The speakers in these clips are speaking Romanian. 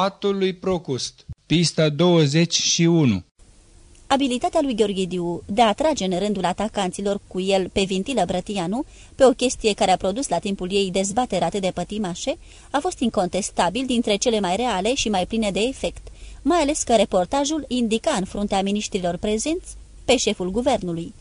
Patul lui Procust Pista 21 Abilitatea lui Gheorghidiu de a atrage în rândul atacanților cu el pe Vintilă Brătianu, pe o chestie care a produs la timpul ei dezbatere atât de pătimașe, a fost incontestabil dintre cele mai reale și mai pline de efect, mai ales că reportajul indica în fruntea miniștrilor prezenți pe șeful guvernului.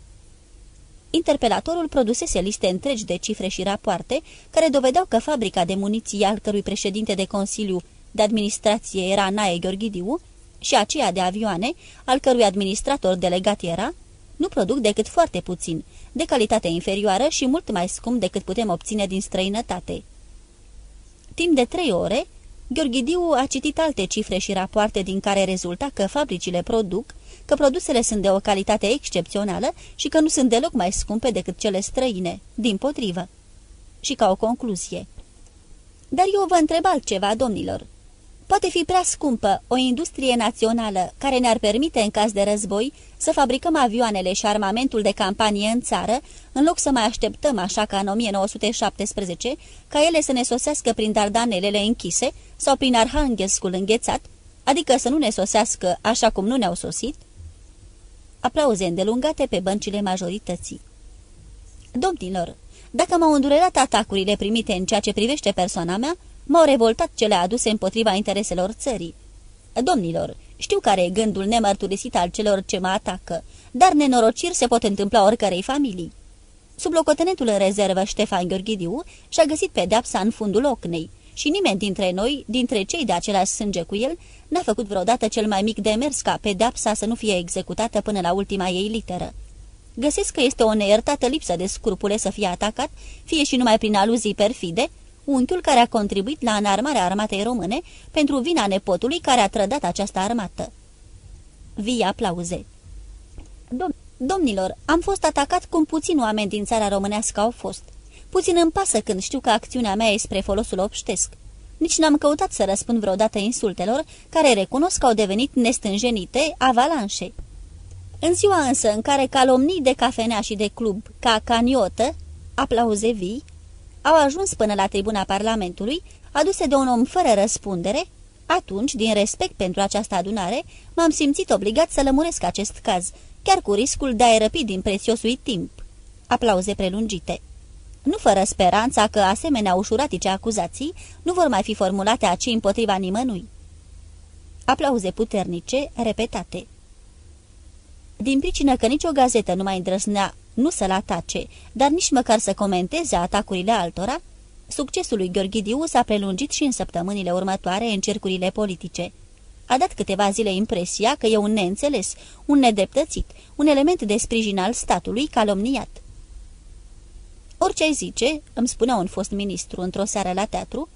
Interpelatorul produsese liste întregi de cifre și rapoarte care dovedeau că fabrica de muniții al cărui președinte de Consiliu de Administrație era Nae Gheorghidiu și aceea de avioane, al cărui administrator delegat era, nu produc decât foarte puțin, de calitate inferioară și mult mai scump decât putem obține din străinătate. Timp de trei ore, Gheorghidiu a citit alte cifre și rapoarte din care rezulta că fabricile produc, că produsele sunt de o calitate excepțională și că nu sunt deloc mai scumpe decât cele străine, din potrivă. Și ca o concluzie. Dar eu vă întreb altceva, domnilor. Poate fi prea scumpă o industrie națională care ne-ar permite în caz de război să fabricăm avioanele și armamentul de campanie în țară, în loc să mai așteptăm așa ca în 1917 ca ele să ne sosească prin dardanelele închise sau prin Arhanghescul înghețat, adică să nu ne sosească așa cum nu ne-au sosit? Aplauze îndelungate pe băncile majorității. Domnilor, dacă m-au îndurerat atacurile primite în ceea ce privește persoana mea, M-au revoltat cele aduse împotriva intereselor țării. Domnilor, știu care e gândul nemărturisit al celor ce mă atacă, dar nenorociri se pot întâmpla oricărei familii. Sublocotenentul în rezervă Ștefan Gheorghidiu și-a găsit pedeapsa în fundul ocnei și nimeni dintre noi, dintre cei de același sânge cu el, n-a făcut vreodată cel mai mic demers ca pedeapsa să nu fie executată până la ultima ei literă. Găsesc că este o neiertată lipsă de scrupule să fie atacat, fie și numai prin aluzii perfide, unchiul care a contribuit la înarmarea armatei române pentru vina nepotului care a trădat această armată. Vii aplauze. Dom Domnilor, am fost atacat cum puțin oameni din țara românească au fost. Puțin îmi pasă când știu că acțiunea mea e spre folosul obștesc. Nici n-am căutat să răspund vreodată insultelor, care recunosc că au devenit nestânjenite avalanșe. În ziua însă în care calomnii de cafenea și de club, ca caniotă, aplauze vii, au ajuns până la tribuna Parlamentului, aduse de un om fără răspundere, atunci, din respect pentru această adunare, m-am simțit obligat să lămuresc acest caz, chiar cu riscul de a-i răpi din prețiosul timp. Aplauze prelungite. Nu fără speranța că asemenea ușuratice acuzații nu vor mai fi formulate aci împotriva nimănui. Aplauze puternice, repetate. Din pricină că nicio gazetă nu mai îndrăznea nu să-l atace, dar nici măcar să comenteze atacurile altora, succesul lui Gheorghidiu s-a prelungit și în săptămânile următoare în cercurile politice. A dat câteva zile impresia că e un neînțeles, un nedreptățit, un element de sprijin al statului calomniat. Orice zice, îmi spunea un fost ministru într-o seară la teatru,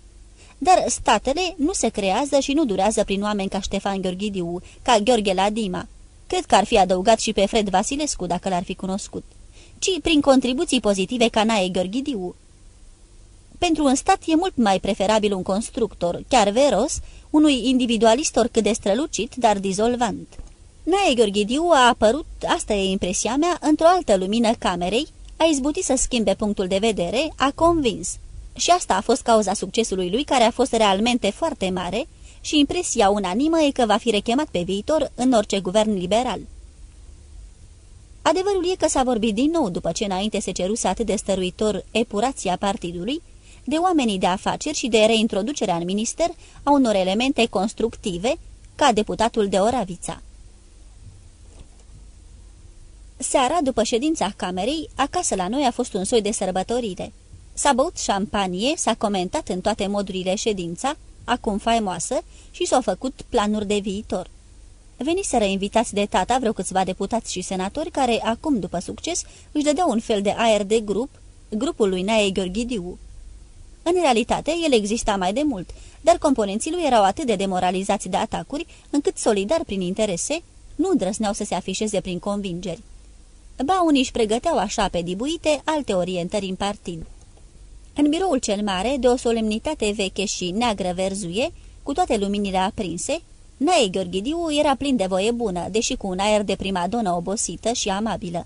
dar statele nu se creează și nu durează prin oameni ca Ștefan Gheorghidiu, ca Gheorghe Ladima. Cred că ar fi adăugat și pe Fred Vasilescu dacă l-ar fi cunoscut ci prin contribuții pozitive ca Nae Gheorghidiu. Pentru un stat e mult mai preferabil un constructor, chiar veros, unui individualist oricât de strălucit, dar dizolvant. Nae Gheorghidiu a apărut, asta e impresia mea, într-o altă lumină camerei, a izbutit să schimbe punctul de vedere, a convins. Și asta a fost cauza succesului lui, care a fost realmente foarte mare, și impresia unanimă e că va fi rechemat pe viitor în orice guvern liberal. Adevărul e că s-a vorbit din nou după ce înainte se ceruse atât de stăruitor epurația partidului, de oamenii de afaceri și de reintroducerea în minister a unor elemente constructive, ca deputatul de Oravița. Seara, după ședința camerei, acasă la noi a fost un soi de sărbătorire. S-a băut șampanie, s-a comentat în toate modurile ședința, acum faimoasă, și s-au făcut planuri de viitor. Veniseră invitați de tata vreo câțiva deputați și senatori care, acum după succes, își dădeau un fel de aer de grup, grupul lui Nae Gheorghidiu. În realitate, el exista mai de mult, dar componenții lui erau atât de demoralizați de atacuri, încât solidar prin interese, nu îndrăsneau să se afișeze prin convingeri. Ba, unii își pregăteau așa pe dibuite alte orientări în partid. În biroul cel mare, de o solemnitate veche și neagră verzuie, cu toate luminile aprinse, Nae Gheorghidiu era plin de voie bună, deși cu un aer de primadonă obosită și amabilă.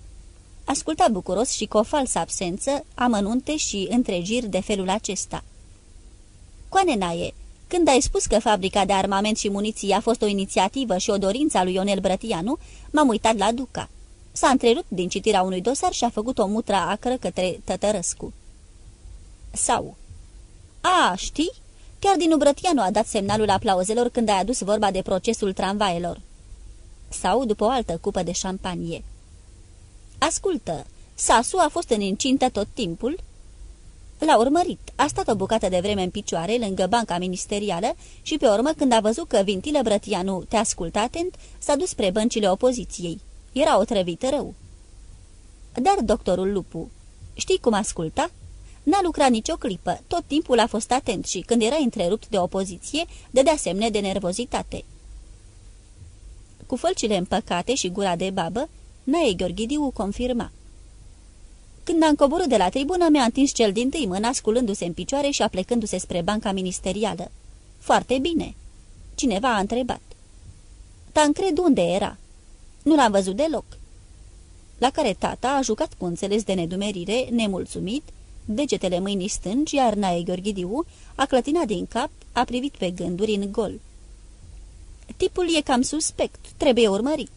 Asculta bucuros și cu o falsă absență, amănunte și întregiri de felul acesta. Coane Nae, Când ai spus că fabrica de armament și muniții a fost o inițiativă și o dorință a lui Ionel Brătianu, m-am uitat la Duca. S-a întrerupt din citirea unui dosar și a făcut o mutră acră către Tătărăscu. Sau... A, știi? Chiar din Brătianu a dat semnalul aplauzelor când ai adus vorba de procesul tramvaelor. Sau după o altă cupă de șampanie. Ascultă, Sasu a fost în incintă tot timpul?" L-a urmărit, a stat o bucată de vreme în picioare lângă banca ministerială și pe urmă, când a văzut că Vintilă Brătianu te ascultă atent, s-a dus spre băncile opoziției. Era o trăvită rău. Dar doctorul Lupu, știi cum asculta? N-a lucrat nicio clipă, tot timpul a fost atent și, când era întrerupt de opoziție, dădea semne de nervozitate. Cu fălcile împăcate și gura de babă, Nae Gheorghidiu confirma. Când am coborât de la tribună, mi-a întins cel din tâi mâna, sculându-se în picioare și aplecându-se spre banca ministerială. Foarte bine. Cineva a întrebat. Tancred unde era? Nu l-am văzut deloc. La care tata a jucat cu înțeles de nedumerire, nemulțumit, degetele mâinii stângi, iar Nae Gheorghidiu a clătinat din cap, a privit pe gânduri în gol. Tipul e cam suspect, trebuie urmărit.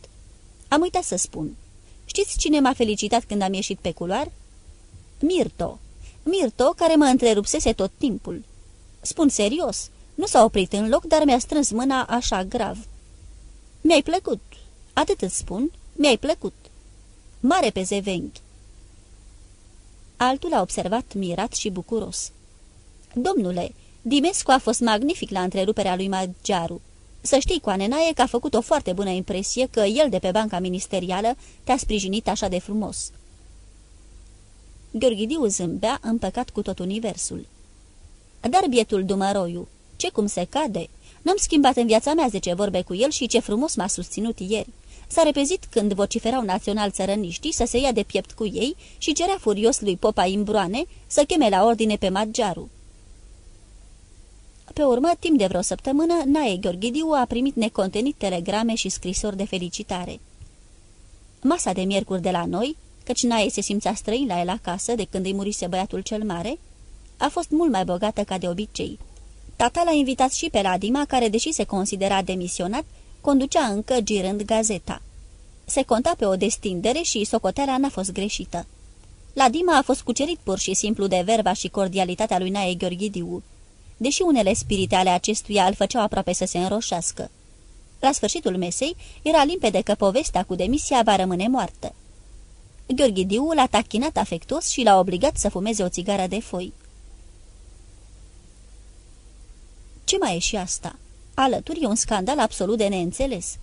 Am uitat să spun. Știți cine m-a felicitat când am ieșit pe culoar? Mirto. Mirto, care mă întrerupsese tot timpul. Spun serios, nu s-a oprit în loc, dar mi-a strâns mâna așa grav. Mi-ai plăcut. Atât îți spun, mi-ai plăcut. Mare pe zevenghi. Altul a observat mirat și bucuros. Domnule, Dimescu a fost magnific la întreruperea lui Magiaru. Să știi, Coanenaie, că a făcut o foarte bună impresie că el de pe banca ministerială te-a sprijinit așa de frumos." Gheorghidiu zâmbea, împăcat cu tot universul. Dar bietul Dumăroiu, ce cum se cade? N-am schimbat în viața mea zece vorbe cu el și ce frumos m-a susținut ieri. S-a repezit când vociferau național țărăniștii să se ia de piept cu ei și cerea furios lui Popa Imbroane să cheme la ordine pe Magiaru. Pe urmă, timp de vreo săptămână, Nae Gheorghidiu a primit necontenit telegrame și scrisori de felicitare. Masa de miercuri de la noi, căci Nae se simțea străin la el acasă de când îi murise băiatul cel mare, a fost mult mai bogată ca de obicei. Tata l-a invitat și pe Ladima, care, deși se considera demisionat, conducea încă girând gazeta. Se conta pe o destindere și socoteala n-a fost greșită. Ladima a fost cucerit pur și simplu de verba și cordialitatea lui Nae Gheorghidiu deși unele spirite ale acestuia îl făceau aproape să se înroșească. La sfârșitul mesei, era limpede că povestea cu demisia va rămâne moartă. Gheorghidiu l-a tachinat afectuos și l-a obligat să fumeze o țigară de foi. Ce mai e și asta? Alături e un scandal absolut de neînțeles.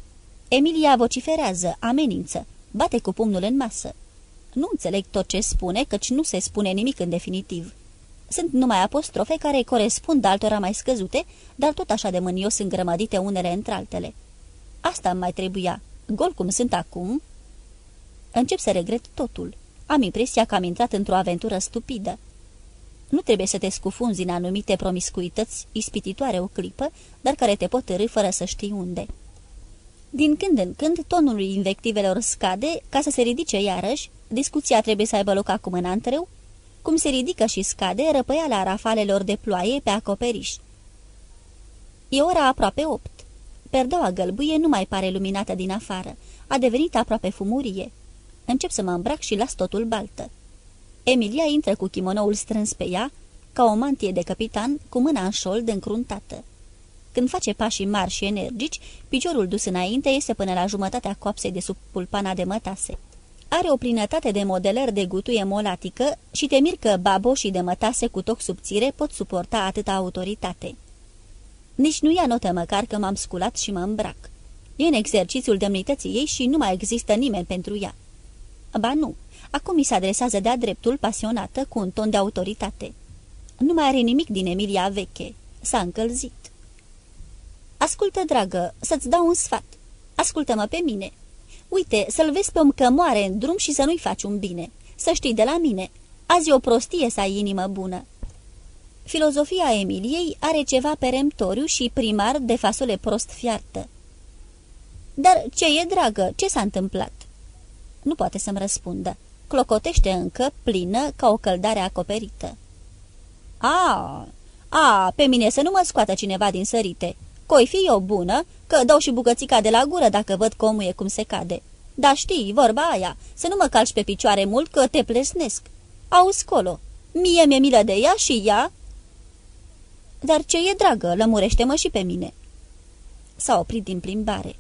Emilia vociferează, amenință, bate cu pumnul în masă. Nu înțeleg tot ce spune, căci nu se spune nimic în definitiv. Sunt numai apostrofe care corespund altora mai scăzute, dar tot așa de mânios îngrămădite unele între altele. Asta îmi mai trebuia. Gol cum sunt acum... Încep să regret totul. Am impresia că am intrat într-o aventură stupidă. Nu trebuie să te scufunzi în anumite promiscuități ispititoare o clipă, dar care te pot târâ fără să știi unde. Din când în când, tonul invectivelor scade, ca să se ridice iarăși, discuția trebuie să aibă loc acum în antreu, cum se ridică și scade răpăiala rafalelor de ploaie pe acoperiș. E ora aproape opt. Perdeaua gălbuie nu mai pare luminată din afară. A devenit aproape fumurie. Încep să mă îmbrac și las totul baltă. Emilia intră cu chimonoul strâns pe ea, ca o mantie de capitan, cu mâna în șold încruntată. Când face pașii mari și energici, piciorul dus înainte iese până la jumătatea coapsei de sub pulpana de mătase. Are o plinătate de modelări de gutuie molatică și te mir că baboșii de mătase cu toc subțire pot suporta atâta autoritate. Nici nu ia notă măcar că m-am sculat și mă îmbrac. E în exercițiul demnității ei și nu mai există nimeni pentru ea. Ba nu, acum mi se adresează de-a dreptul pasionată cu un ton de autoritate. Nu mai are nimic din Emilia veche. S-a încălzit. Ascultă, dragă, să-ți dau un sfat. Ascultă-mă pe mine. Uite, să-l vezi pe om că moare în drum și să nu-i faci un bine. Să știi de la mine, azi e o prostie să ai inimă bună. Filozofia Emiliei are ceva peremptoriu și primar de fasole prost fiartă. Dar ce e, dragă, ce s-a întâmplat? Nu poate să-mi răspundă. Clocotește încă, plină, ca o căldare acoperită. A, A, pe mine să nu mă scoată cineva din sărite. Coi fi eu bună, că dau și bucățica de la gură dacă văd că omul e cum se cade. Dar știi, vorba aia, să nu mă calci pe picioare mult că te plesnesc. Auzi colo, mie mi-e milă de ea și ea... Dar ce e dragă, lămurește-mă și pe mine. S-a oprit din plimbare.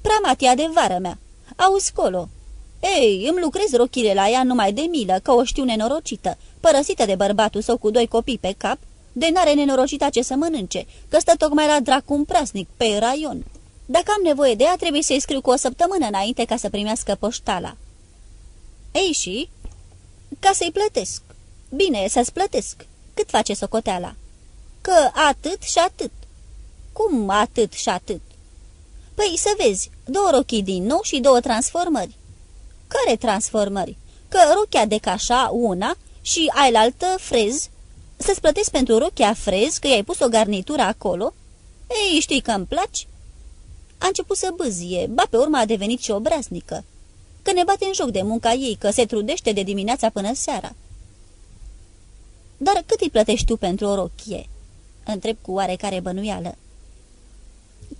Prea matia de vară mea. Auzi colo. Ei, îmi lucrez rochile la ea numai de milă, că o știu nenorocită, părăsită de bărbatul său cu doi copii pe cap, de n-are nenorocita ce să mănânce, că stă tocmai la dracu un prasnic, pe raion. Dacă am nevoie de ea, trebuie să-i scriu cu o săptămână înainte ca să primească poștala. Ei și? Ca să-i plătesc. Bine, să-ți plătesc. Cât face socoteala? Că atât și atât. Cum atât și atât? Păi să vezi, două rochii din nou și două transformări. Care transformări? Că rochia de cașa, una, și ailaltă frez. Să-ți plătesc pentru rochia frez, că i-ai pus o garnitură acolo? Ei, știi că îmi placi? A început să bâzie, ba pe urmă a devenit și obraznică. Că ne bate în joc de munca ei, că se trudește de dimineața până seara. Dar cât îi plătești tu pentru o rochie?" întreb cu oarecare bănuială.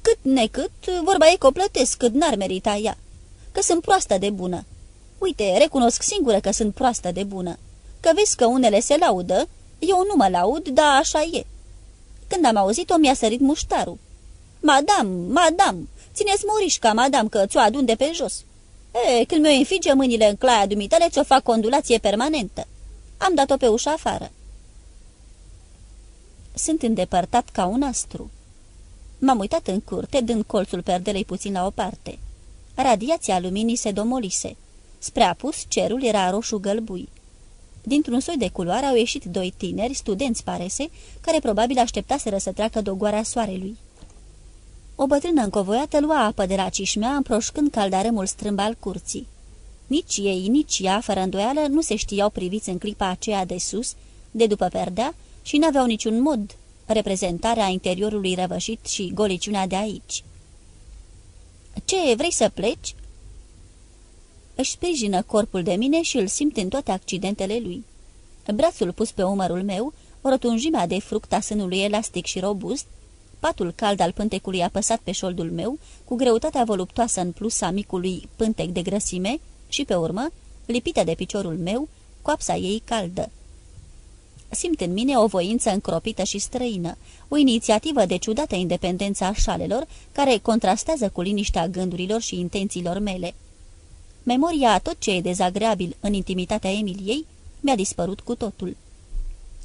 Cât necât, vorba e că o plătesc cât n-ar merita ea, că sunt proastă de bună. Uite, recunosc singură că sunt proastă de bună, că vezi că unele se laudă, eu nu mă laud, dar așa e. Când am auzit-o, mi-a sărit muștarul. Madam, madam, țineți morișca, madam, că ți-o adun de pe jos. E, când mi-o înfige mâinile în claia dumitale, ți-o fac condulație permanentă. Am dat-o pe ușa afară. Sunt îndepărtat ca un astru. M-am uitat în curte, dând colțul perdelei puțin la o parte. Radiația luminii se domolise. Spre apus, cerul era roșu-gălbui. Dintr-un soi de culoare au ieșit doi tineri, studenți parese, care probabil așteptaseră să treacă dogoarea soarelui. O bătrână încovoiată lua apă de la cișmea, împroșcând caldarămul strâmb al curții. Nici ei, nici ea, fără îndoială, nu se știau priviți în clipa aceea de sus, de după perdea, și n-aveau niciun mod reprezentarea interiorului răvășit și goliciunea de aici. Ce, vrei să pleci?" Își sprijină corpul de mine și îl simt în toate accidentele lui. Brațul pus pe umărul meu, rotunjimea de fruct a sânului elastic și robust, patul cald al pântecului apăsat pe șoldul meu, cu greutatea voluptoasă în plus a micului pântec de grăsime și, pe urmă, lipită de piciorul meu, coapsa ei caldă. Simt în mine o voință încropită și străină, o inițiativă de ciudată independență a șalelor, care contrastează cu liniștea gândurilor și intențiilor mele. Memoria a tot ce e dezagreabil în intimitatea Emiliei mi-a dispărut cu totul.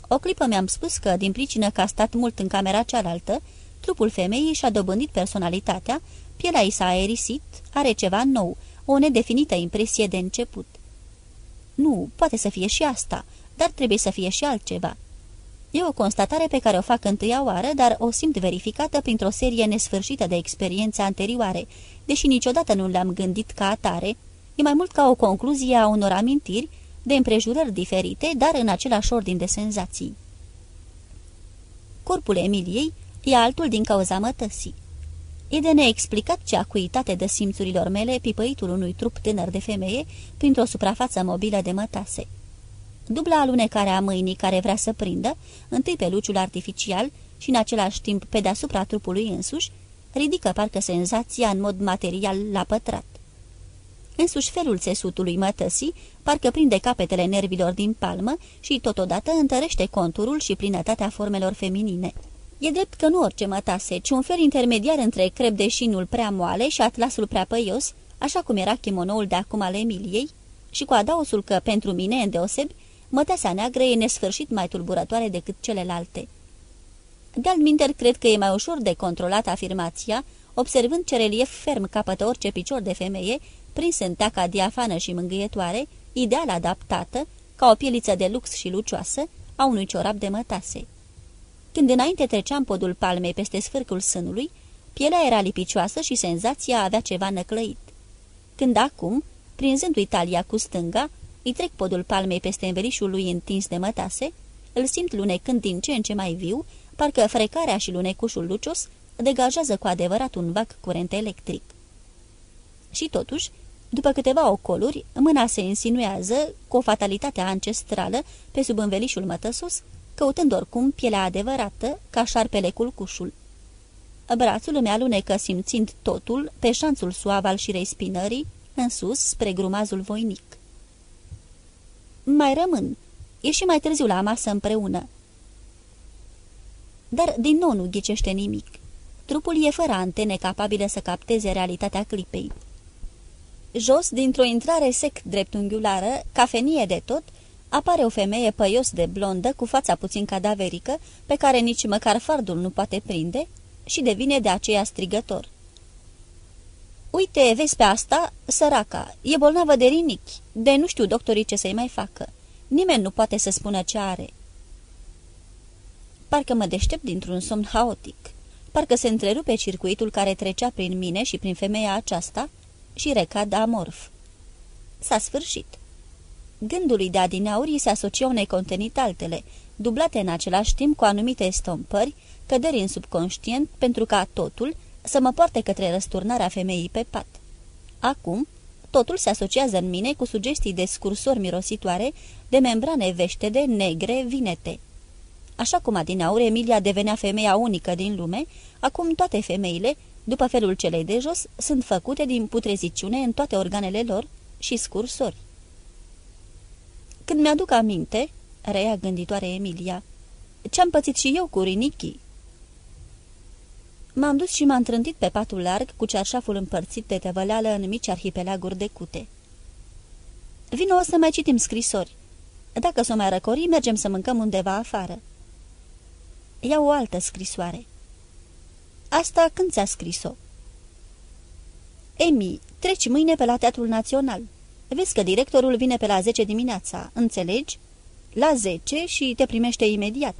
O clipă mi-am spus că, din pricină că a stat mult în camera cealaltă, trupul femeii și-a dobândit personalitatea, pielea i s-a aerisit, are ceva nou, o nedefinită impresie de început. Nu, poate să fie și asta, dar trebuie să fie și altceva. E o constatare pe care o fac întâia oară, dar o simt verificată printr-o serie nesfârșită de experiențe anterioare, deși niciodată nu le-am gândit ca atare, e mai mult ca o concluzie a unor amintiri, de împrejurări diferite, dar în același ordin de senzații. Corpul Emiliei e altul din cauza mătăsii. E de neexplicat ce acuitate de simțurilor mele pipăitul unui trup tânăr de femeie printr-o suprafață mobilă de mătase. Dubla alunecare a mâinii care vrea să prindă, întâi pe luciul artificial și în același timp pe deasupra trupului însuși, ridică parcă senzația în mod material la pătrat. Însuși felul țesutului mătăsii parcă prinde capetele nervilor din palmă și totodată întărește conturul și plinătatea formelor feminine. E drept că nu orice mătase, ci un fel intermediar între crep de șinul prea moale și atlasul prea păios, așa cum era chimonoul de acum al Emiliei, și cu adaosul că, pentru mine, îndeosebi, măteasa neagră e nesfârșit mai tulburătoare decât celelalte. De-al cred că e mai ușor de controlat afirmația, observând ce relief ferm capătă orice picior de femeie, prins în teaca diafană și mângâietoare, ideal adaptată, ca o pieliță de lux și lucioasă, a unui ciorap de mătase. Când înainte treceam podul palmei peste sfârcul sânului, pielea era lipicioasă și senzația avea ceva năclăit. Când acum, prinzându-i talia cu stânga, îi trec podul palmei peste învelișul lui întins de mătase, îl simt lunecând din ce în ce mai viu, parcă frecarea și lunecușul lucios degajează cu adevărat un vac curent electric. Și totuși, după câteva ocoluri, mâna se insinuează, cu o fatalitate ancestrală, pe sub învelișul mătăsos, căutând oricum pielea adevărată, ca șarpele culcușul. Brațul îmi alunecă simțind totul pe șanțul suav al șirei spinării, în sus, spre grumazul voinic. Mai rămân. E și mai târziu la masă împreună. Dar din nou nu ghicește nimic. Trupul e fără antene capabile să capteze realitatea clipei. Jos, dintr-o intrare sec dreptunghiulară, cafenie de tot, apare o femeie păios de blondă, cu fața puțin cadaverică, pe care nici măcar fardul nu poate prinde, și devine de aceea strigător. Uite, vezi pe asta, săraca, e bolnavă de rinichi, de nu știu doctorii ce să-i mai facă. Nimeni nu poate să spună ce are. Parcă mă deștept dintr-un somn haotic. Parcă se întrerupe circuitul care trecea prin mine și prin femeia aceasta și recad amorf. S-a sfârșit. Gândului de adinaurii se asociau necontenit altele, dublate în același timp cu anumite stompări, căderi în subconștient pentru ca totul să mă poarte către răsturnarea femeii pe pat. Acum, totul se asociază în mine cu sugestii de scursori mirositoare, de membrane veștede, negre, vinete. Așa cum adinaur Emilia devenea femeia unică din lume, acum toate femeile, după felul celei de jos, sunt făcute din putreziciune în toate organele lor și scursori. Când mi-aduc aminte, reia gânditoare Emilia, ce-am pățit și eu cu rinichii, M-am dus și m-am trântit pe patul larg cu cearșaful împărțit de tăvăleală în mici arhipelaguri de cute. Vino să mai citim scrisori. Dacă s-o mai răcori, mergem să mâncăm undeva afară. Ia o altă scrisoare. Asta când ți-a scris-o? Emi, treci mâine pe la Teatrul Național. Vezi că directorul vine pe la 10 dimineața, înțelegi? La 10 și te primește imediat.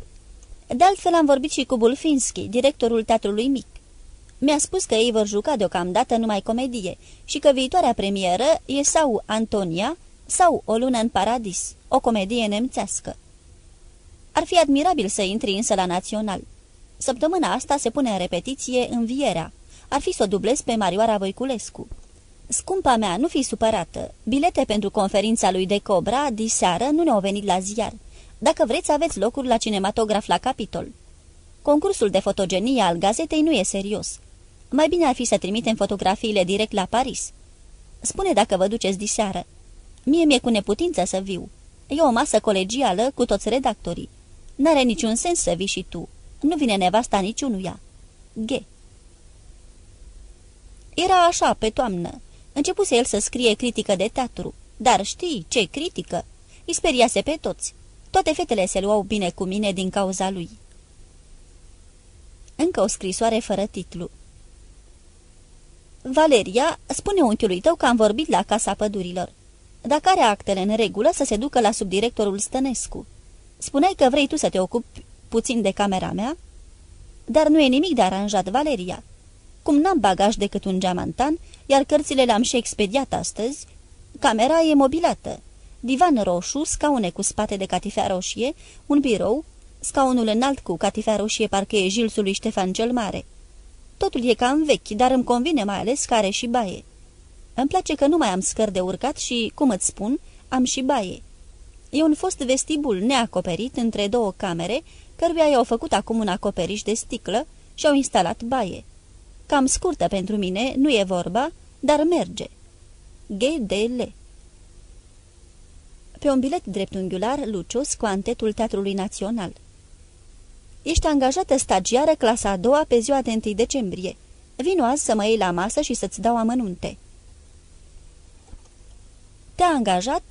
De altfel am vorbit și cu Bulfinski, directorul teatrului mic. Mi-a spus că ei vor juca deocamdată numai comedie și că viitoarea premieră e sau Antonia sau O lună în paradis, o comedie nemțească. Ar fi admirabil să intri însă la național. Săptămâna asta se pune în repetiție Învierea. Ar fi să o dublez pe Marioara Voiculescu. Scumpa mea, nu fi supărată. Bilete pentru conferința lui de Cobra, diseară, nu ne-au venit la ziar. Dacă vreți, aveți locuri la cinematograf la capitol. Concursul de fotogenie al gazetei nu e serios. Mai bine ar fi să trimitem fotografiile direct la Paris. Spune dacă vă duceți diseară. Mie mi-e cu neputință să viu. E o masă colegială cu toți redactorii. N-are niciun sens să vii și tu. Nu vine nevasta niciunuia. G. Era așa, pe toamnă. Începuse el să scrie critică de teatru. Dar știi ce critică? Îi speriase pe toți. Toate fetele se luau bine cu mine din cauza lui. Încă o scrisoare fără titlu. Valeria, spune unchiului tău că am vorbit la Casa Pădurilor. Dacă are actele în regulă, să se ducă la subdirectorul Stănescu. Spuneai că vrei tu să te ocupi puțin de camera mea? Dar nu e nimic de aranjat, Valeria. Cum n-am bagaj decât un geamantan, iar cărțile le-am și expediat astăzi, camera e mobilată divan roșu, scaune cu spate de catifea roșie, un birou, scaunul înalt cu catifea roșie parcă e Jilsul lui Ștefan cel Mare. Totul e cam vechi, dar îmi convine mai ales care și baie. Îmi place că nu mai am scări de urcat și, cum îți spun, am și baie. E un fost vestibul neacoperit între două camere, căruia i-au făcut acum un acoperiș de sticlă și au instalat baie. Cam scurtă pentru mine, nu e vorba, dar merge. GDL pe un bilet dreptunghiular lucios cu antetul Teatrului Național. Ești angajată stagiară clasa a doua pe ziua de 1 decembrie. Vino azi să mă iei la masă și să-ți dau amănunte." Te-a angajat?"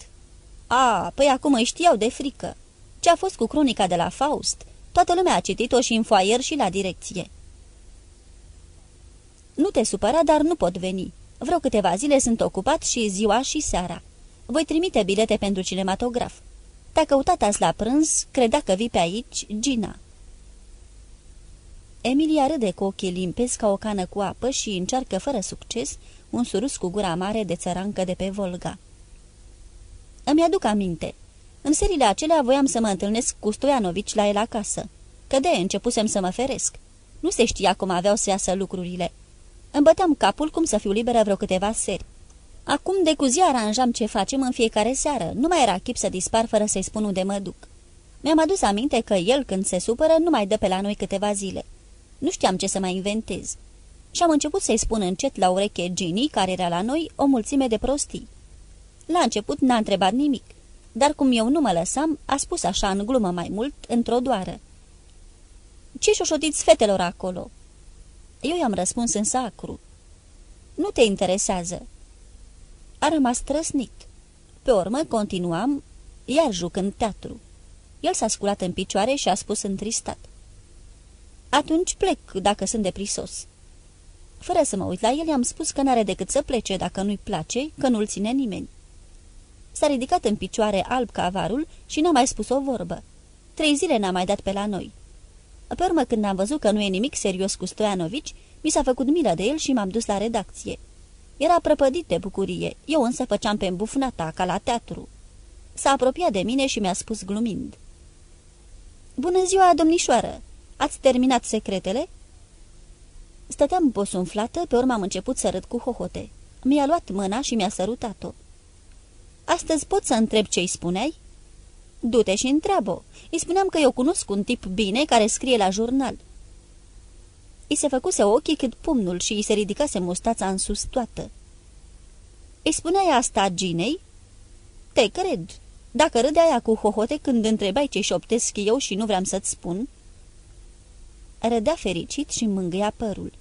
A, păi acum îi știau de frică. Ce a fost cu cronica de la Faust? Toată lumea a citit-o și în foaier și la direcție." Nu te supăra, dar nu pot veni. Vreo câteva zile sunt ocupat și ziua și seara." Voi trimite bilete pentru cinematograf. Te-a căutat azi la prânz, credea că vii pe aici, Gina." Emilia râde cu ochii limpezi ca o cană cu apă și încearcă fără succes un surus cu gura mare de țărancă de pe Volga. Îmi aduc aminte. În serile acelea voiam să mă întâlnesc cu Stoianovici la el acasă, că de începusem să mă feresc. Nu se știa cum aveau să iasă lucrurile. Îmi băteam capul cum să fiu liberă vreo câteva seri. Acum de cu zi aranjam ce facem în fiecare seară. Nu mai era chip să dispar fără să-i spun unde mă duc. Mi-am adus aminte că el, când se supără, nu mai dă pe la noi câteva zile. Nu știam ce să mai inventez. Și am început să-i spun încet la ureche Ginny, care era la noi, o mulțime de prostii. La început n-a întrebat nimic, dar cum eu nu mă lăsam, a spus așa în glumă mai mult, într-o doară. Ce șoșotiți fetelor acolo?" Eu i-am răspuns în sacru. Nu te interesează." A rămas trăsnit. Pe urmă continuam, iar jucând teatru. El s-a sculat în picioare și a spus întristat. Atunci plec, dacă sunt deprisos." Fără să mă uit la el, i-am spus că n-are decât să plece dacă nu-i place, că nu-l ține nimeni. S-a ridicat în picioare alb ca avarul și n-a mai spus o vorbă. Trei zile n-a mai dat pe la noi. Pe urmă, când am văzut că nu e nimic serios cu Stoianovici, mi s-a făcut milă de el și m-am dus la redacție. Era prăpădit de bucurie, eu însă făceam pe îmbufnata, ca la teatru. S-a apropiat de mine și mi-a spus glumind. Bună ziua, domnișoară! Ați terminat secretele?" Stăteam posunflată, pe urmă am început să râd cu hohote. Mi-a luat mâna și mi-a sărutat-o. Astăzi pot să întreb ce-i spuneai?" Du-te și întreabă. Îi spuneam că eu cunosc un tip bine care scrie la jurnal." I se făcuse ochii cât pumnul și îi se ridicase mustața în sus toată. Îi spuneai asta Ginei?" Te cred. Dacă râdeai aia cu hohote când întrebai ce șoptesc eu și nu vreau să-ți spun?" Râdea fericit și mângâia părul.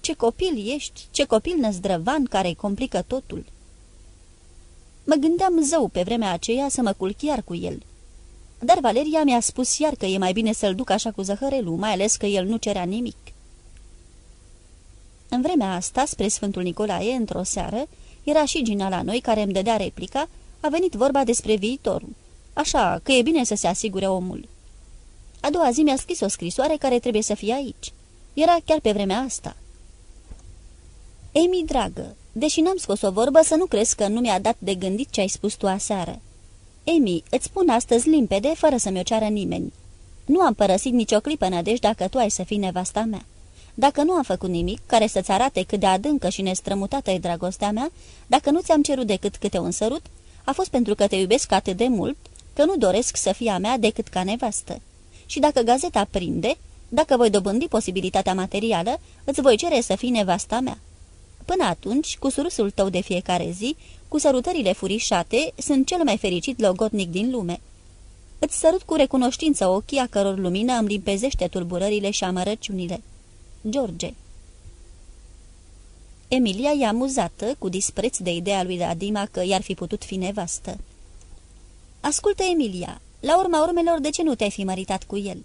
Ce copil ești, ce copil năzdrăvan care-i complică totul!" Mă gândeam zău pe vremea aceea să mă culc iar cu el. Dar Valeria mi-a spus iar că e mai bine să-l duc așa cu zăhărelul, mai ales că el nu cerea nimic. În vremea asta, spre Sfântul Nicolae, într-o seară, era și Gina la noi care îmi dădea replica, a venit vorba despre viitor. Așa că e bine să se asigure omul. A doua zi mi-a scris o scrisoare care trebuie să fie aici. Era chiar pe vremea asta. Emi, dragă, deși n-am scos o vorbă, să nu crezi că nu mi-a dat de gândit ce ai spus tu aseară. Emi, îți spun astăzi limpede, fără să mi-o ceară nimeni. Nu am părăsit nicio clipă nădejde dacă tu ai să fii nevasta mea. Dacă nu am făcut nimic care să-ți arate cât de adâncă și nestrămutată e dragostea mea, dacă nu ți-am cerut decât câte un sărut, a fost pentru că te iubesc atât de mult, că nu doresc să fie a mea decât ca nevastă. Și dacă gazeta prinde, dacă voi dobândi posibilitatea materială, îți voi cere să fii nevasta mea. Până atunci, cu surusul tău de fiecare zi, cu sărutările furișate, sunt cel mai fericit logotnic din lume. Îți sărut cu recunoștință ochii a căror lumină îmi limpezește tulburările și amărăciunile. George Emilia e amuzată, cu dispreț de ideea lui Adima că i-ar fi putut fi nevastă. Ascultă, Emilia, la urma urmelor, de ce nu te-ai fi măritat cu el?"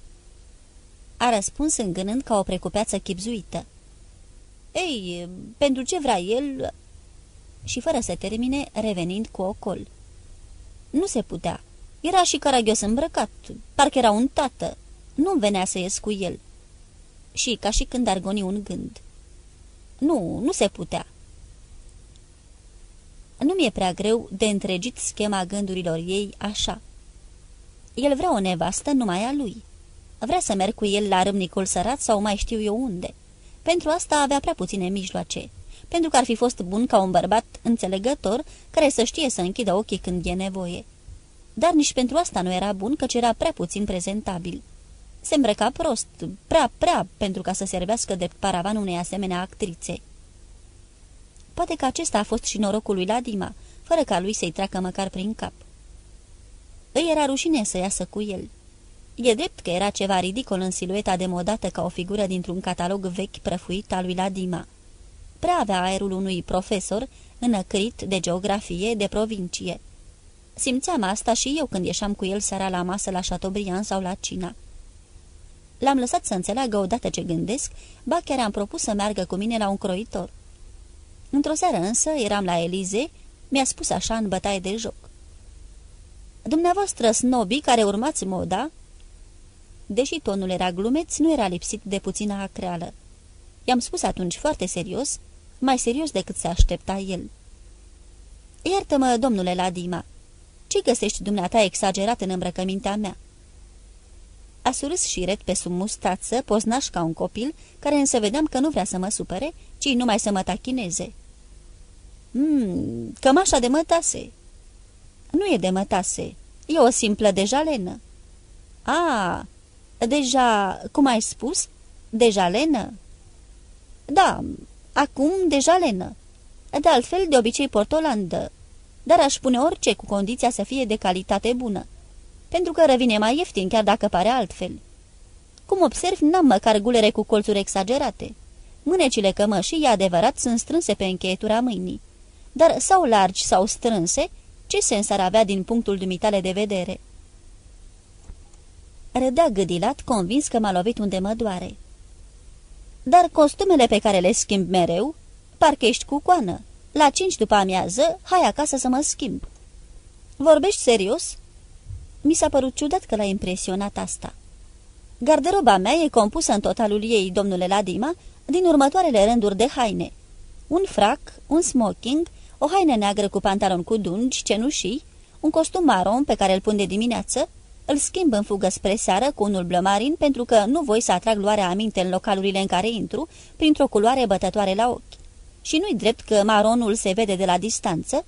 A răspuns îngânând ca o precupeață chipzuită. Ei, pentru ce vrea el?" Și fără să termine, revenind cu ocol. Nu se putea. Era și caragios îmbrăcat, parcă era un tată. Nu venea să ies cu el. Și ca și când argoni un gând. Nu, nu se putea. Nu mi-e prea greu de întregit schema gândurilor ei așa. El vrea o nevastă numai a lui. Vrea să merg cu el la râmnicul sărat sau mai știu eu unde. Pentru asta avea prea puține mijloace, pentru că ar fi fost bun ca un bărbat înțelegător care să știe să închidă ochii când e nevoie. Dar nici pentru asta nu era bun, căci era prea puțin prezentabil. Se îmbrăca prost, prea, prea, pentru ca să servească de paravan unei asemenea actrițe. Poate că acesta a fost și norocul lui Ladima, fără ca lui să-i treacă măcar prin cap. Îi era rușine să iasă cu el. E drept că era ceva ridicol în silueta demodată ca o figură dintr-un catalog vechi prăfuit al lui Ladima. Prea avea aerul unui profesor înăcrit de geografie de provincie. Simțeam asta și eu când ieșeam cu el seara la masă la Chateaubriand sau la Cina. L-am lăsat să înțeleagă odată ce gândesc, ba chiar am propus să meargă cu mine la un croitor. Într-o seară însă, eram la Elize, mi-a spus așa în bătaie de joc. Dumneavoastră, snobii care urmați moda, Deși tonul era glumeț, nu era lipsit de puțină acreală. I-am spus atunci foarte serios, mai serios decât se aștepta el. Iartă-mă, domnule Ladima, ce găsești dumneata exagerat în îmbrăcămintea mea?" A surâs și ret pe sub mustață, poznaș ca un copil, care însă vedeam că nu vrea să mă supere, ci numai să mă tachineze. Mmm, cămașa de mătase." Nu e de mătase, e o simplă de jalenă." A, deja, cum ai spus, deja lenă? Da, acum deja lenă. De altfel, de obicei portolandă, dar aș pune orice cu condiția să fie de calitate bună, pentru că revine mai ieftin, chiar dacă pare altfel. Cum observ, n-am măcar gulere cu colțuri exagerate. Mânecile cămășii, e adevărat, sunt strânse pe încheietura mâinii, dar sau largi sau strânse, ce sens ar avea din punctul dumitale de vedere? Râdea gâdilat, convins că m-a lovit unde mă doare. Dar costumele pe care le schimb mereu, parcă ești cu coană. La cinci după amiază, hai acasă să mă schimb. Vorbești serios?" Mi s-a părut ciudat că l-a impresionat asta. Garderoba mea e compusă în totalul ei, domnule Ladima, din următoarele rânduri de haine. Un frac, un smoking, o haină neagră cu pantalon cu dungi, cenușii, un costum maron pe care îl pun de dimineață, îl schimb în fugă spre seară cu unul blămarin pentru că nu voi să atrag luarea aminte în localurile în care intru printr-o culoare bătătoare la ochi. Și nu-i drept că maronul se vede de la distanță?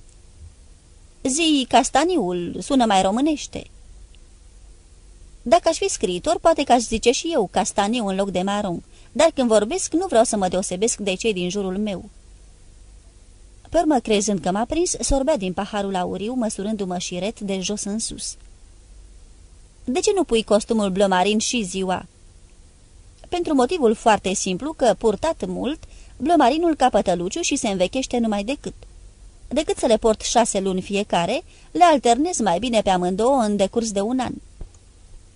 Zi, castaniul, sună mai românește. Dacă aș fi scriitor, poate că aș zice și eu castaniu în loc de maron, dar când vorbesc nu vreau să mă deosebesc de cei din jurul meu. Pe urmă, crezând că m-a prins, sorbea din paharul auriu, măsurându-mă șiret de jos în sus. De ce nu pui costumul blămarin și ziua?" Pentru motivul foarte simplu că, purtat mult, blămarinul capătă luciu și se învechește numai decât. Decât să le port șase luni fiecare, le alternez mai bine pe amândouă în decurs de un an.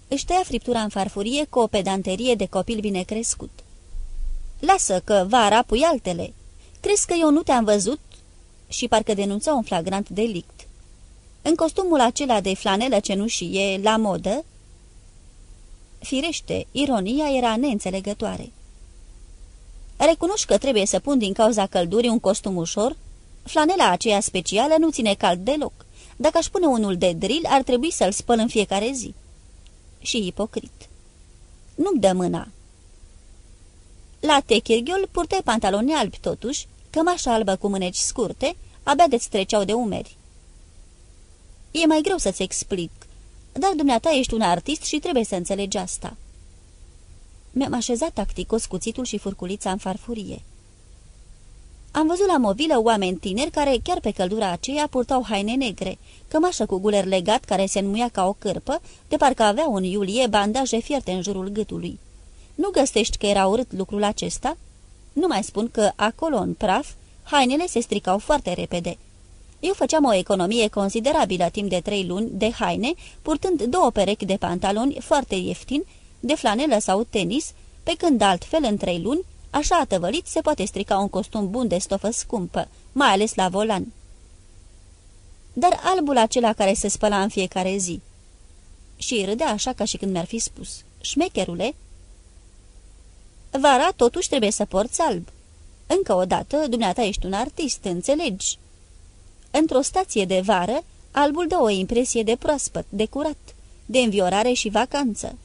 Își tăia friptura în farfurie cu o pedanterie de copil bine crescut. Lasă că vara pui altele. Crezi că eu nu te-am văzut?" Și parcă denunța un flagrant delict. În costumul acela de flanelă cenușie, la modă? Firește, ironia era neînțelegătoare. Recunoști că trebuie să pun din cauza căldurii un costum ușor? Flanela aceea specială nu ține cald deloc. Dacă aș pune unul de drill, ar trebui să-l spăl în fiecare zi. Și ipocrit. Nu-mi dă mâna. La techirghiul purte pantaloni albi totuși, cămașa albă cu mâneci scurte, abia de-ți treceau de umeri. E mai greu să-ți explic, dar dumneata ești un artist și trebuie să înțelegi asta." Mi-am așezat tacticos cuțitul și furculița în farfurie. Am văzut la mobilă oameni tineri care, chiar pe căldura aceea, purtau haine negre, cămașă cu guler legat care se înmuia ca o cârpă, de parcă avea un iulie bandaje fierte în jurul gâtului. Nu găsești că era urât lucrul acesta? Nu mai spun că, acolo, în praf, hainele se stricau foarte repede. Eu făceam o economie considerabilă timp de trei luni de haine, purtând două perechi de pantaloni foarte ieftini, de flanelă sau tenis, pe când altfel în trei luni, așa atăvălit, se poate strica un costum bun de stofă scumpă, mai ales la volan. Dar albul acela care se spăla în fiecare zi. Și râdea așa ca și când mi-ar fi spus, șmecherule, Vara totuși trebuie să porți alb. Încă o dată, dumneata ești un artist, înțelegi?" Într-o stație de vară, albul dă o impresie de proaspăt, de curat, de înviorare și vacanță.